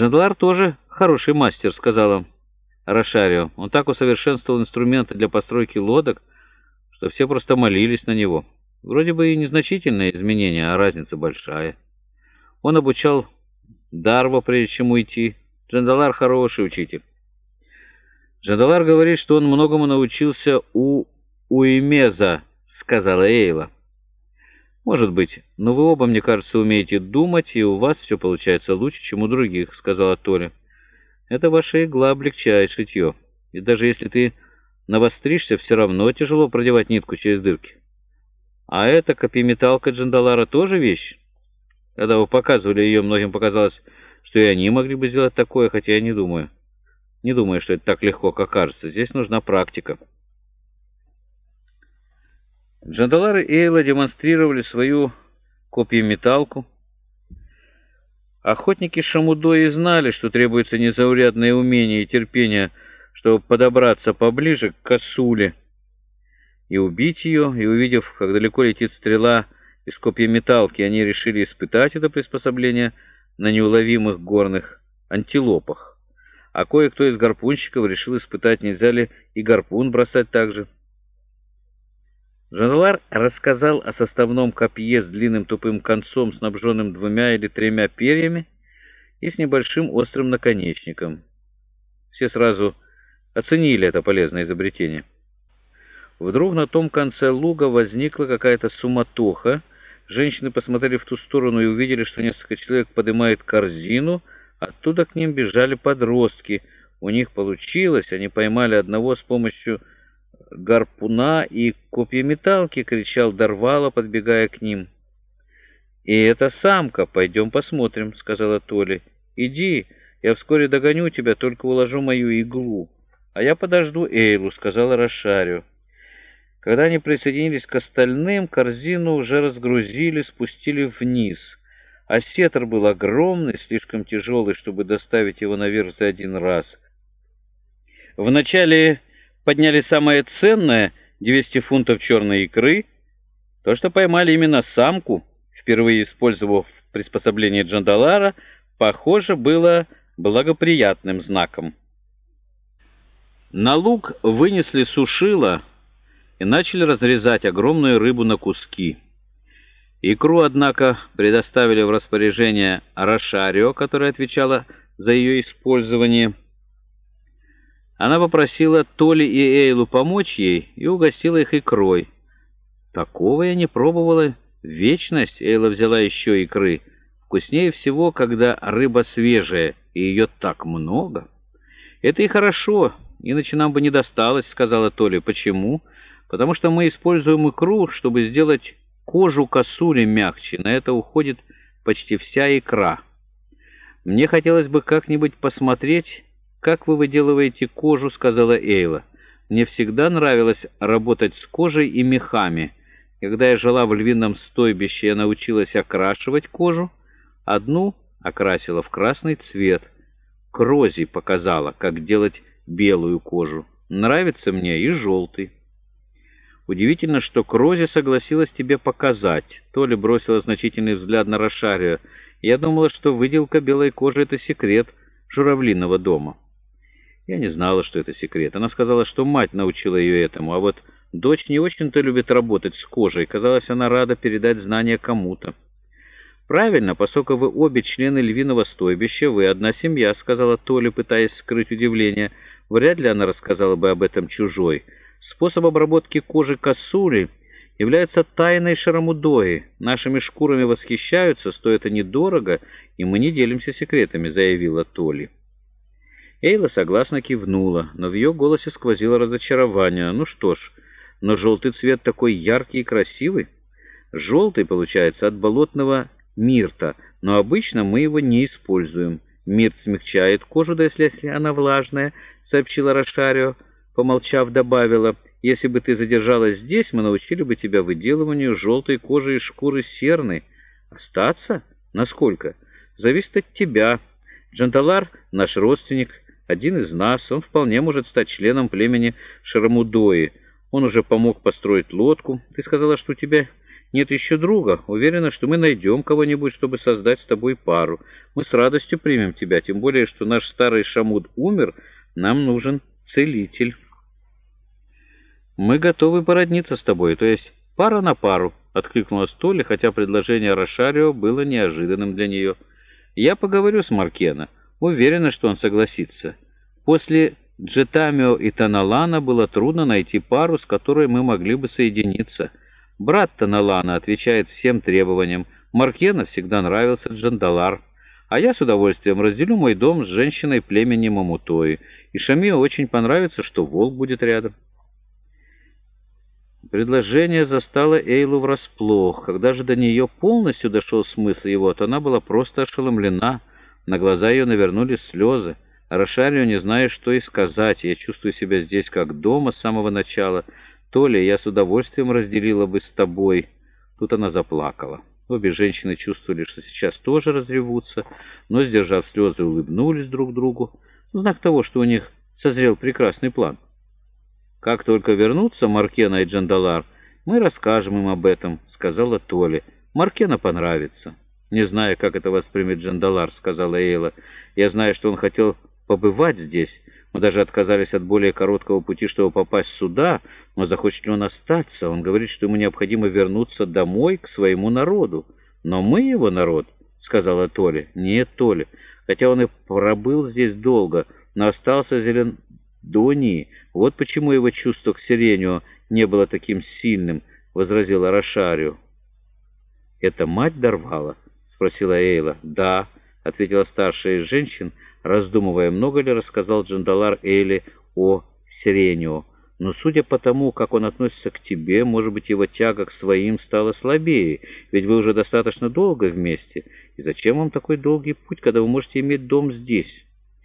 «Джандалар тоже хороший мастер», — сказала Рошарио. «Он так усовершенствовал инструменты для постройки лодок, что все просто молились на него. Вроде бы и незначительное изменение, а разница большая. Он обучал Дарва, прежде чем уйти. Джандалар хороший учитель. Джандалар говорит, что он многому научился у Уимеза, сказала Эйла. «Может быть, но вы оба, мне кажется, умеете думать, и у вас все получается лучше, чем у других», — сказала Толя. «Это ваша игла облегчает шитье, и даже если ты навостришься, все равно тяжело продевать нитку через дырки. А эта копьеметалка Джандалара тоже вещь? Когда вы показывали ее, многим показалось, что и они могли бы сделать такое, хотя я не думаю. Не думаю, что это так легко, как кажется. Здесь нужна практика». Джандалар и Эйла демонстрировали свою копьеметалку. Охотники Шамудои знали, что требуется незаурядное умение и терпение, чтобы подобраться поближе к косуле и убить ее, и увидев, как далеко летит стрела из копьеметалки, они решили испытать это приспособление на неуловимых горных антилопах. А кое-кто из гарпунщиков решил испытать, нельзя ли и гарпун бросать так же. Жануар рассказал о составном копье с длинным тупым концом, снабженным двумя или тремя перьями и с небольшим острым наконечником. Все сразу оценили это полезное изобретение. Вдруг на том конце луга возникла какая-то суматоха. Женщины посмотрели в ту сторону и увидели, что несколько человек поднимают корзину. Оттуда к ним бежали подростки. У них получилось, они поймали одного с помощью гарпуна и копьеметалки!» — кричал Дарвала, подбегая к ним. «И это самка, пойдем посмотрим», — сказала Толи. «Иди, я вскоре догоню тебя, только уложу мою иглу». «А я подожду Эйлу», — сказала Рошарио. Когда они присоединились к остальным, корзину уже разгрузили, спустили вниз. А сетр был огромный, слишком тяжелый, чтобы доставить его наверх за один раз. Вначале подняли самое ценное — 200 фунтов черной икры. То, что поймали именно самку, впервые использовав приспособление Джандалара, похоже, было благоприятным знаком. На луг вынесли сушило и начали разрезать огромную рыбу на куски. Икру, однако, предоставили в распоряжение Рошарио, которая отвечала за ее использование – она попросила Толи и Эйлу помочь ей и угостила их икрой. Такого я не пробовала. Вечность Эйла взяла еще икры. Вкуснее всего, когда рыба свежая, и ее так много. Это и хорошо, иначе нам бы не досталось, сказала Толи. Почему? Потому что мы используем икру, чтобы сделать кожу косули мягче. На это уходит почти вся икра. Мне хотелось бы как-нибудь посмотреть «Как вы выделываете кожу?» — сказала Эйла. «Мне всегда нравилось работать с кожей и мехами. Когда я жила в львином стойбище, я научилась окрашивать кожу. Одну окрасила в красный цвет. Крози показала, как делать белую кожу. Нравится мне и желтый». «Удивительно, что Крози согласилась тебе показать». Толя бросила значительный взгляд на Рошарио. «Я думала, что выделка белой кожи — это секрет журавлиного дома». Я не знала, что это секрет. Она сказала, что мать научила ее этому, а вот дочь не очень-то любит работать с кожей. Казалось, она рада передать знания кому-то. «Правильно, поскольку вы обе члены львиного стойбища, вы одна семья», — сказала Толя, пытаясь скрыть удивление. Вряд ли она рассказала бы об этом чужой. Способ обработки кожи косули является тайной шарамудои. Нашими шкурами восхищаются, стоит они дорого, и мы не делимся секретами», — заявила Толи. Эйла согласно кивнула, но в ее голосе сквозило разочарование. «Ну что ж, но желтый цвет такой яркий и красивый. Желтый, получается, от болотного мирта, но обычно мы его не используем. Мирт смягчает кожу, да если, если она влажная», — сообщила Рошарио. Помолчав, добавила, «Если бы ты задержалась здесь, мы научили бы тебя выделыванию желтой кожи и шкуры серны. Остаться? Насколько? Зависит от тебя. Джанталар — наш родственник» один из нас, он вполне может стать членом племени Шарамудои. Он уже помог построить лодку. Ты сказала, что у тебя нет еще друга, уверена, что мы найдем кого-нибудь, чтобы создать с тобой пару. Мы с радостью примем тебя, тем более, что наш старый Шамуд умер, нам нужен целитель. Мы готовы породниться с тобой, то есть пара на пару, — откликнулась Толя, хотя предложение Рошарио было неожиданным для нее. Я поговорю с Маркена, уверена, что он согласится. После Джетамио и Таналана было трудно найти пару, с которой мы могли бы соединиться — Брат Таналана отвечает всем требованиям. Маркена всегда нравился Джандалар. А я с удовольствием разделю мой дом с женщиной племени Мамутои. И Шамио очень понравится, что волк будет рядом. Предложение застало Эйлу врасплох. Когда же до нее полностью дошел смысл его, то она была просто ошеломлена. На глаза ее навернулись слезы. Рошарио не зная, что и сказать. Я чувствую себя здесь как дома с самого начала. Толя, я с удовольствием разделила бы с тобой». Тут она заплакала. Обе женщины чувствовали, что сейчас тоже разревутся, но, сдержав слезы, улыбнулись друг другу. Знак того, что у них созрел прекрасный план. «Как только вернутся Маркена и Джандалар, мы расскажем им об этом», — сказала Толя. «Маркена понравится». «Не знаю, как это воспримет Джандалар», — сказала Эйла. «Я знаю, что он хотел побывать здесь». Мы даже отказались от более короткого пути, чтобы попасть сюда, но захочет ли он остаться? Он говорит, что ему необходимо вернуться домой, к своему народу. Но мы его народ, — сказала Толя. Нет, Толя, хотя он и пробыл здесь долго, но остался зелен Донии. Вот почему его чувство к Сирению не было таким сильным, — возразила Рошарио. «Это мать Дарвала?» — спросила Эйла. «Да», — ответила старшая из женщин, — раздумывая, много ли рассказал Джандалар Эйли о Сиренио. Но судя по тому, как он относится к тебе, может быть, его тяга к своим стала слабее, ведь вы уже достаточно долго вместе. И зачем вам такой долгий путь, когда вы можете иметь дом здесь?»